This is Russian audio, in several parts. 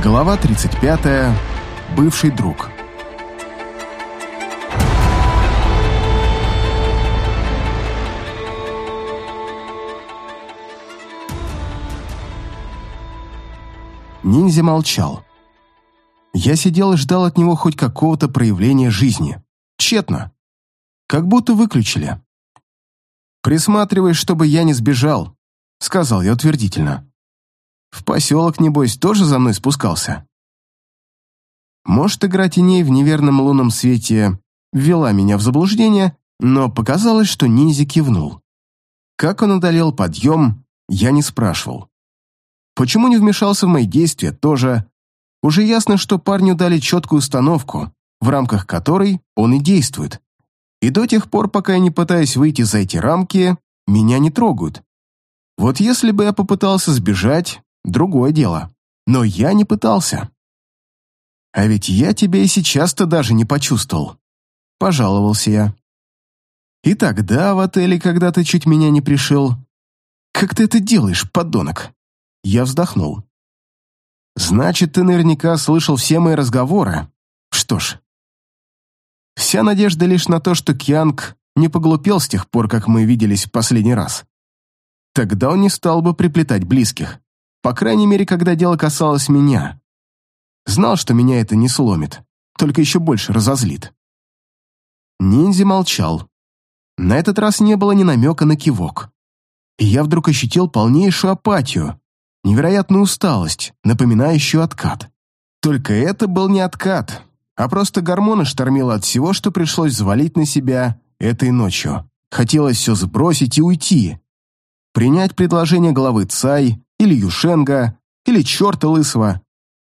Глава 35. Бывший друг. Ниндзя молчал. Я сидел и ждал от него хоть какого-то проявления жизни. Тщетно. Как будто выключили. «Присматривай, чтобы я не сбежал», — сказал я утвердительно. «В поселок, небось, тоже за мной спускался?» Может, игра теней в неверном лунном свете ввела меня в заблуждение, но показалось, что ниндзя кивнул. Как он одолел подъем, я не спрашивал. Почему не вмешался в мои действия, тоже. Уже ясно, что парню дали четкую установку, в рамках которой он и действует. И до тех пор, пока я не пытаюсь выйти за эти рамки, меня не трогают. Вот если бы я попытался сбежать, другое дело. Но я не пытался. А ведь я тебя и сейчас-то даже не почувствовал. Пожаловался я. И тогда в отеле, когда ты чуть меня не пришел. Как ты это делаешь, подонок? Я вздохнул. Значит, ты наверняка слышал все мои разговоры. Что ж, вся надежда лишь на то, что Кьянг не поглупел с тех пор, как мы виделись в последний раз. Тогда он не стал бы приплетать близких. По крайней мере, когда дело касалось меня. Знал, что меня это не сломит, только еще больше разозлит. Ниндзя молчал. На этот раз не было ни намека на кивок. И я вдруг ощутил полнейшую апатию, невероятную усталость, напоминающую откат. Только это был не откат, а просто гормоны штормило от всего, что пришлось завалить на себя этой ночью. Хотелось все сбросить и уйти. Принять предложение главы ЦАЙ или Юшенга, или черта лысого,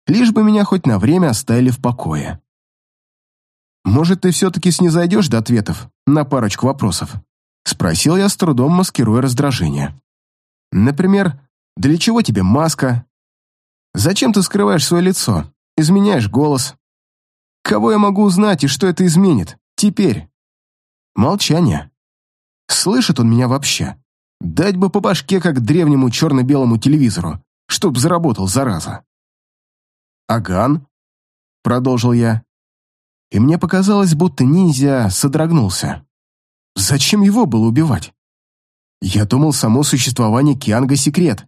лишь бы меня хоть на время оставили в покое. «Может, ты все-таки снизойдешь до ответов на парочку вопросов?» Спросил я с трудом, маскируя раздражение. «Например, для чего тебе маска? Зачем ты скрываешь свое лицо? Изменяешь голос? Кого я могу узнать и что это изменит? Теперь. Молчание. Слышит он меня вообще? Дать бы по башке, как древнему черно-белому телевизору, чтоб заработал, зараза. «Аган?» — продолжил я. И мне показалось, будто ниндзя содрогнулся. Зачем его было убивать? Я думал, само существование Кианга — секрет.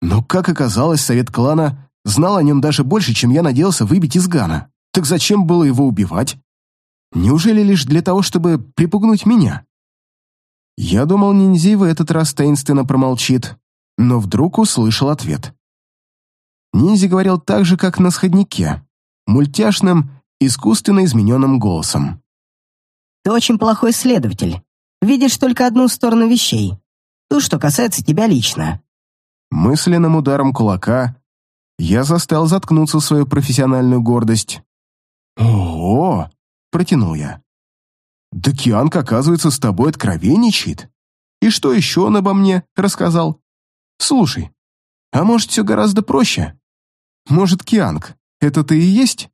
Но, как оказалось, совет клана знал о нем даже больше, чем я надеялся выбить из Гана. Так зачем было его убивать? Неужели лишь для того, чтобы припугнуть меня? Я думал, ниндзя в этот раз таинственно промолчит, но вдруг услышал ответ. Ниндзя говорил так же, как на сходнике, мультяшным, искусственно измененным голосом. «Ты очень плохой следователь. Видишь только одну сторону вещей. Ту, что касается тебя лично. Мысленным ударом кулака я заставил заткнуться свою профессиональную гордость. «Ого!» — протянул я. «Да Кианг, оказывается, с тобой откровенничает. И что еще он обо мне рассказал? Слушай, а может, все гораздо проще? Может, Кианг, это ты и есть?»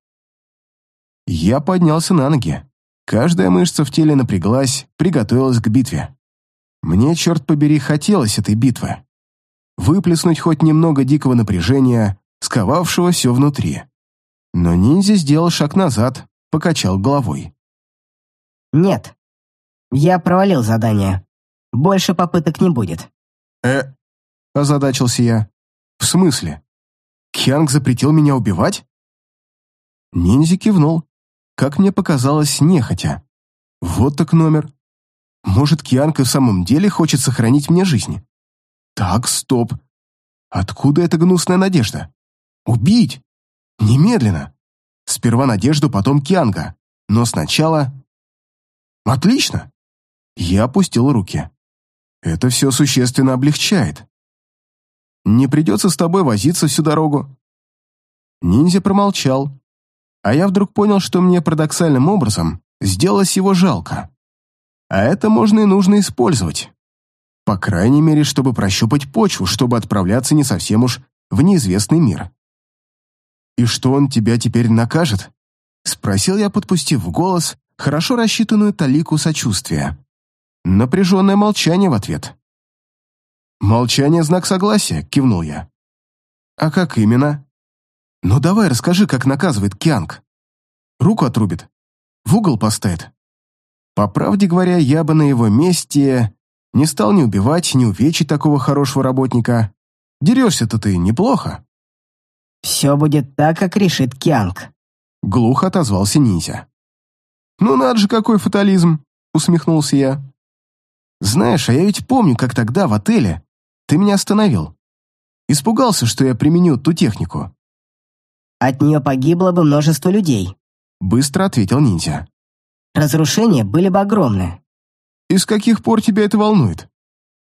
Я поднялся на ноги. Каждая мышца в теле напряглась, приготовилась к битве. Мне, черт побери, хотелось этой битвы выплеснуть хоть немного дикого напряжения, сковавшего все внутри. Но ниндзя сделал шаг назад, покачал головой. «Нет, я провалил задание. Больше попыток не будет». «Э...» — озадачился я. «В смысле? Кьянг запретил меня убивать?» Ниндзя кивнул, как мне показалось, нехотя. «Вот так номер. Может, Кьянг и в самом деле хочет сохранить мне жизнь?» Так, стоп. Откуда эта гнусная надежда? Убить! Немедленно! Сперва Надежду, потом Кианга. Но сначала... Отлично! Я опустил руки. Это все существенно облегчает. Не придется с тобой возиться всю дорогу. Ниндзя промолчал, а я вдруг понял, что мне парадоксальным образом сделалось его жалко. А это можно и нужно использовать. По крайней мере, чтобы прощупать почву, чтобы отправляться не совсем уж в неизвестный мир. «И что он тебя теперь накажет?» — спросил я, подпустив голос хорошо рассчитанную талику сочувствия. Напряженное молчание в ответ. «Молчание — знак согласия», — кивнул я. «А как именно?» Ну давай расскажи, как наказывает Кианг. Руку отрубит, в угол поставит. По правде говоря, я бы на его месте не стал ни убивать, ни увечить такого хорошего работника. Дерешься-то ты неплохо. Все будет так, как решит Кианг. Глухо отозвался ниндзя. «Ну надо же, какой фатализм!» — усмехнулся я. «Знаешь, а я ведь помню, как тогда в отеле ты меня остановил. Испугался, что я применю ту технику». «От нее погибло бы множество людей», — быстро ответил ниндзя. «Разрушения были бы огромны». «И с каких пор тебя это волнует?»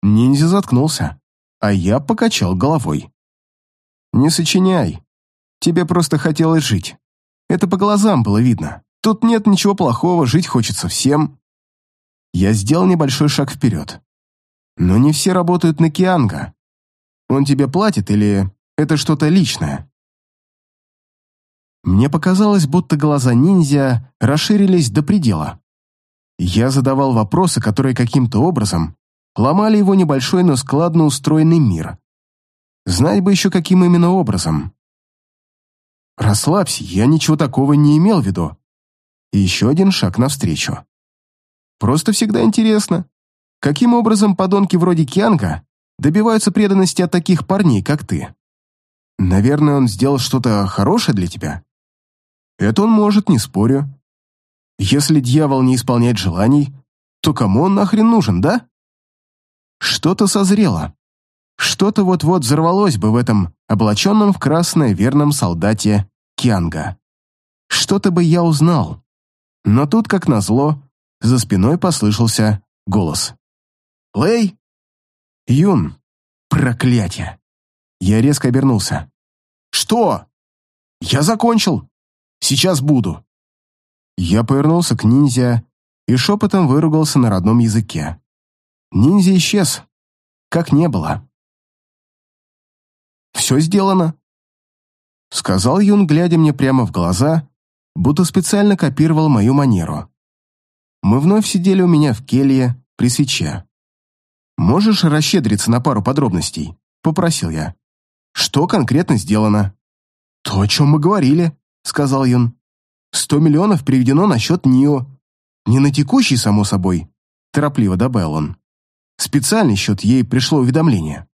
Ниндзя заткнулся, а я покачал головой. «Не сочиняй. Тебе просто хотелось жить. Это по глазам было видно. Тут нет ничего плохого, жить хочется всем. Я сделал небольшой шаг вперед. Но не все работают на Кианга. Он тебе платит или это что-то личное? Мне показалось, будто глаза ниндзя расширились до предела. Я задавал вопросы, которые каким-то образом ломали его небольшой, но складно устроенный мир. Знать бы еще, каким именно образом. «Расслабься, я ничего такого не имел в виду». И еще один шаг навстречу. «Просто всегда интересно, каким образом подонки вроде Кианга добиваются преданности от таких парней, как ты? Наверное, он сделал что-то хорошее для тебя? Это он может, не спорю. Если дьявол не исполняет желаний, то кому он нахрен нужен, да? Что-то созрело. Что-то вот-вот взорвалось бы в этом облаченном в красное верном солдате Кианга. Что-то бы я узнал. Но тут, как назло, за спиной послышался голос. «Лэй?» «Юн! Проклятие!» Я резко обернулся. «Что?» «Я закончил! Сейчас буду!» Я повернулся к ниндзя и шепотом выругался на родном языке. Ниндзя исчез, как не было. «Все сделано», — сказал Юн, глядя мне прямо в глаза, будто специально копировал мою манеру. Мы вновь сидели у меня в келье при свече. «Можешь расщедриться на пару подробностей?» — попросил я. «Что конкретно сделано?» «То, о чем мы говорили», — сказал Юн. «Сто миллионов переведено на счет НИО. Не на текущий, само собой», — торопливо добавил он. «Специальный счет ей пришло уведомление».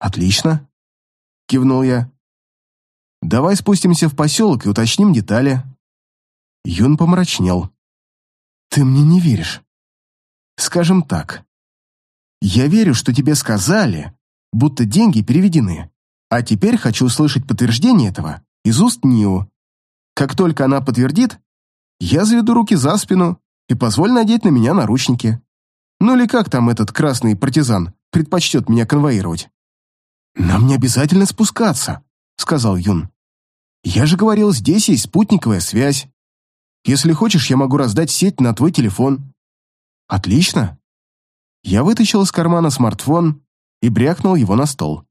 «Отлично», — кивнул я. «Давай спустимся в поселок и уточним детали». Юн помрачнел. «Ты мне не веришь?» «Скажем так. Я верю, что тебе сказали, будто деньги переведены, а теперь хочу услышать подтверждение этого из уст Нио. Как только она подтвердит, я заведу руки за спину и позволь надеть на меня наручники. Ну или как там этот красный партизан предпочтет меня конвоировать?» «Нам не обязательно спускаться», — сказал Юн. «Я же говорил, здесь есть спутниковая связь. Если хочешь, я могу раздать сеть на твой телефон». «Отлично». Я вытащил из кармана смартфон и брякнул его на стол.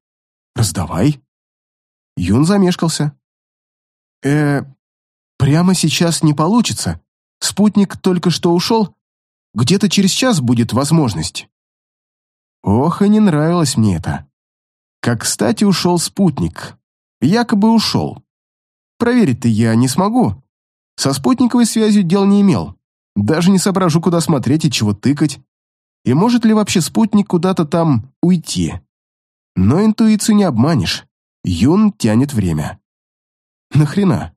«Раздавай». Юн замешкался. «Э, прямо сейчас не получится. Спутник только что ушел. Где-то через час будет возможность». Ох, и не нравилось мне это. Как, кстати, ушел спутник. Якобы ушел. Проверить-то я не смогу. Со спутниковой связью дел не имел. Даже не соображу, куда смотреть и чего тыкать. И может ли вообще спутник куда-то там уйти? Но интуицию не обманешь. Юн тянет время. Нахрена?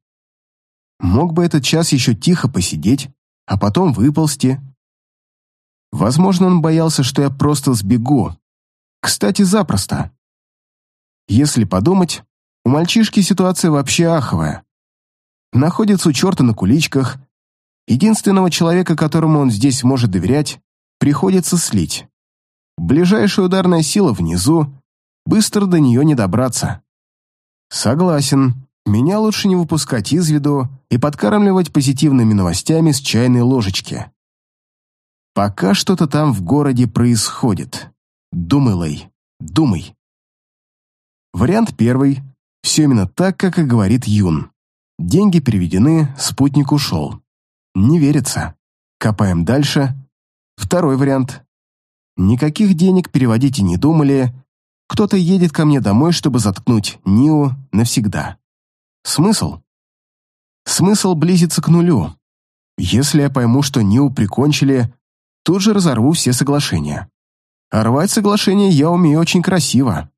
Мог бы этот час еще тихо посидеть, а потом выползти. Возможно, он боялся, что я просто сбегу. Кстати, запросто. Если подумать, у мальчишки ситуация вообще аховая. Находится у черта на куличках. Единственного человека, которому он здесь может доверять, приходится слить. Ближайшая ударная сила внизу, быстро до нее не добраться. Согласен, меня лучше не выпускать из виду и подкармливать позитивными новостями с чайной ложечки. Пока что-то там в городе происходит. Думай, Лэй, думай. Вариант первый. Все именно так, как и говорит Юн. Деньги переведены, спутник ушел. Не верится. Копаем дальше. Второй вариант. Никаких денег переводить и не думали. Кто-то едет ко мне домой, чтобы заткнуть Нио навсегда. Смысл? Смысл близится к нулю. Если я пойму, что Ниу прикончили, тут же разорву все соглашения. А рвать соглашения я умею очень красиво.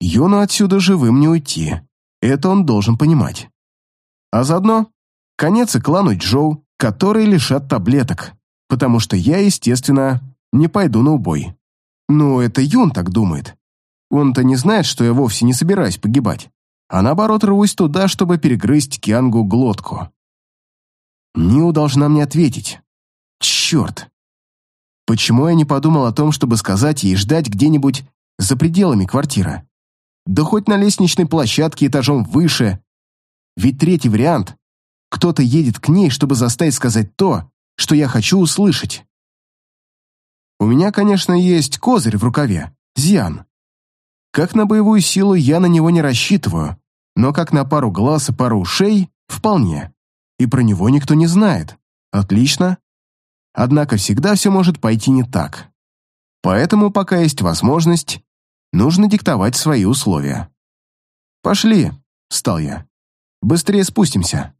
Юну отсюда живым не уйти. Это он должен понимать. А заодно конец и клану Джоу, которые лишат таблеток, потому что я, естественно, не пойду на убой. Ну, это Юн так думает. Он-то не знает, что я вовсе не собираюсь погибать, а наоборот рвусь туда, чтобы перегрызть Киангу глотку. Ниу должна мне ответить. Черт! Почему я не подумал о том, чтобы сказать ей ждать где-нибудь за пределами квартиры? Да хоть на лестничной площадке этажом выше. Ведь третий вариант — кто-то едет к ней, чтобы заставить сказать то, что я хочу услышать. У меня, конечно, есть козырь в рукаве, Зиан. Как на боевую силу я на него не рассчитываю, но как на пару глаз и пару ушей — вполне. И про него никто не знает. Отлично. Однако всегда все может пойти не так. Поэтому, пока есть возможность, нужно диктовать свои условия. «Пошли», — встал я. «Быстрее спустимся».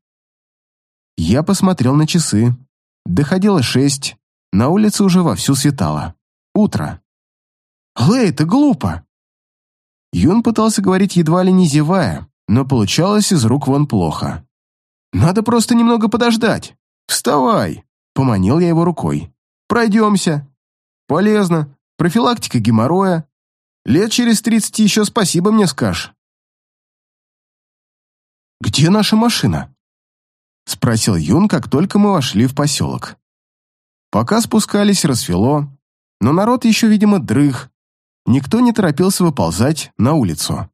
Я посмотрел на часы. Доходило шесть, на улице уже вовсю светало. Утро. «Лэй, ты глупо!» Юн пытался говорить едва ли не зевая, но получалось из рук вон плохо. «Надо просто немного подождать. Вставай!» — поманил я его рукой. «Пройдемся. Полезно. Профилактика геморроя. Лет через тридцать еще спасибо мне скажешь». «Где наша машина?» — спросил Юн, как только мы вошли в поселок. Пока спускались, рассвело, но народ еще, видимо, дрых. Никто не торопился выползать на улицу.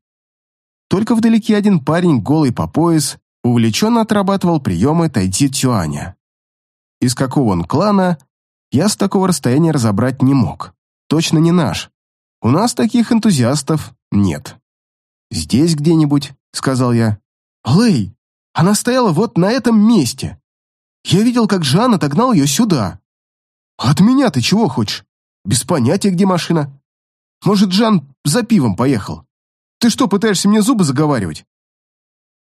Только вдалеке один парень, голый по пояс, увлеченно отрабатывал приемы Тайти Цюаня. Из какого он клана, я с такого расстояния разобрать не мог. Точно не наш. У нас таких энтузиастов нет. «Здесь где-нибудь», — сказал я. «Лэй, она стояла вот на этом месте. Я видел, как Жан отогнал ее сюда. «От меня ты чего хочешь? Без понятия, где машина. Может, Жан за пивом поехал? Ты что, пытаешься мне зубы заговаривать?»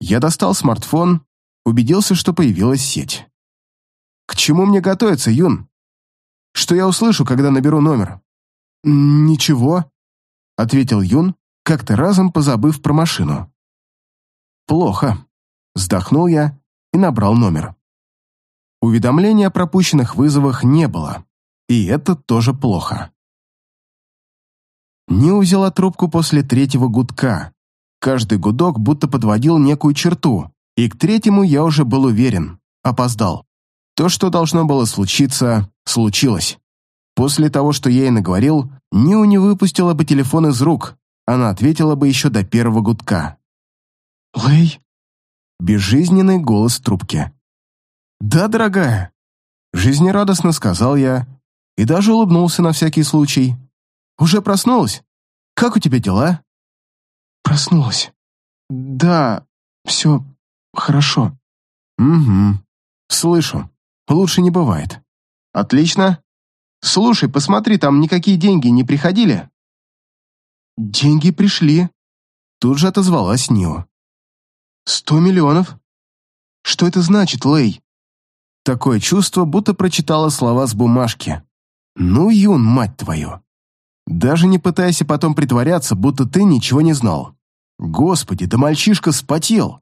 Я достал смартфон, убедился, что появилась сеть. «К чему мне готовиться, Юн? Что я услышу, когда наберу номер?» «Ничего», — ответил Юн, как-то разом позабыв про машину. «Плохо», — вздохнул я и набрал номер. Уведомления о пропущенных вызовах не было, и это тоже плохо. Не взяла трубку после третьего гудка. Каждый гудок будто подводил некую черту, и к третьему я уже был уверен, опоздал. То, что должно было случиться, случилось. После того, что я ей наговорил, Ниу не выпустила бы телефон из рук, она ответила бы еще до первого гудка. «Лэй?» Безжизненный голос в трубке. «Да, дорогая», — жизнерадостно сказал я и даже улыбнулся на всякий случай. «Уже проснулась? Как у тебя дела?» «Проснулась. Да, все хорошо». «Угу. Слышу. Лучше не бывает». «Отлично. Слушай, посмотри, там никакие деньги не приходили?» «Деньги пришли», — тут же отозвалась Нио. «Сто миллионов? Что это значит, Лэй?» Такое чувство, будто прочитала слова с бумажки. «Ну, Юн, мать твою!» Даже не пытайся потом притворяться, будто ты ничего не знал. Господи, да мальчишка спотел.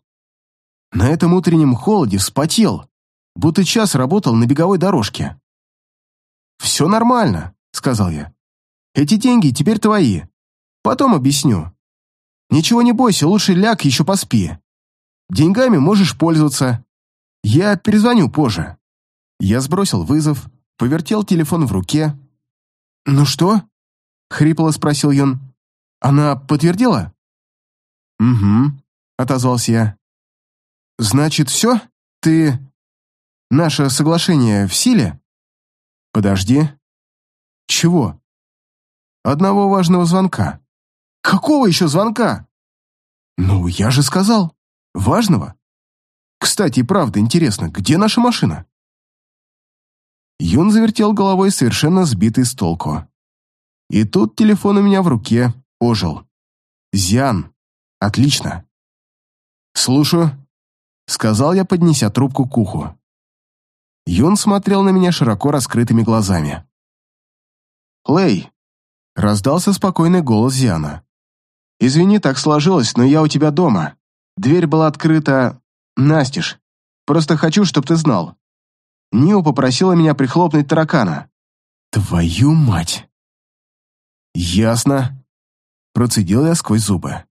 На этом утреннем холоде вспотел, будто час работал на беговой дорожке. «Все нормально», — сказал я. «Эти деньги теперь твои. Потом объясню. Ничего не бойся, лучше ляг, еще поспи. Деньгами можешь пользоваться, я перезвоню позже». Я сбросил вызов, повертел телефон в руке. «Ну что?» — хрипло спросил Юн. «Она подтвердила?» «Угу», — отозвался я. «Значит, все? Ты... Наше соглашение в силе?» «Подожди». «Чего?» «Одного важного звонка». «Какого еще звонка?» «Ну, я же сказал. Важного. Кстати, правда, интересно, где наша машина?» Юн завертел головой, совершенно сбитый с толку. И тут телефон у меня в руке ожил. «Зиан. Отлично. «Слушаю», — сказал я, поднеся трубку к уху. Юн смотрел на меня широко раскрытыми глазами. «Лэй», — раздался спокойный голос Зиана. «Извини, так сложилось, но я у тебя дома. Дверь была открыта... настежь. Просто хочу, чтобы ты знал. Нио попросила меня прихлопнуть таракана». «Твою мать!» «Ясно», — процедил я сквозь зубы.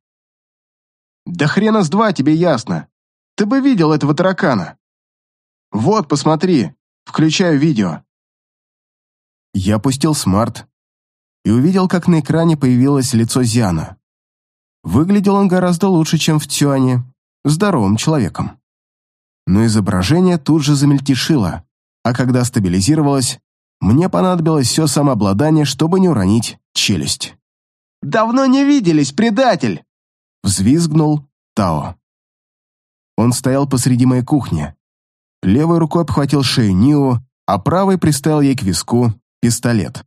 «Да хрена с два тебе ясно. Ты бы видел этого таракана. Вот, посмотри, включаю видео». Я опустил смарт и увидел, как на экране появилось лицо Зиана. Выглядел он гораздо лучше, чем в Тюане, здоровым человеком. Но изображение тут же замельтешило, а когда стабилизировалось, мне понадобилось все самообладание, чтобы не уронить челюсть. «Давно не виделись, предатель!» Взвизгнул Тао. Он стоял посреди моей кухни. Левой рукой обхватил шею Нио, а правой приставил ей к виску пистолет.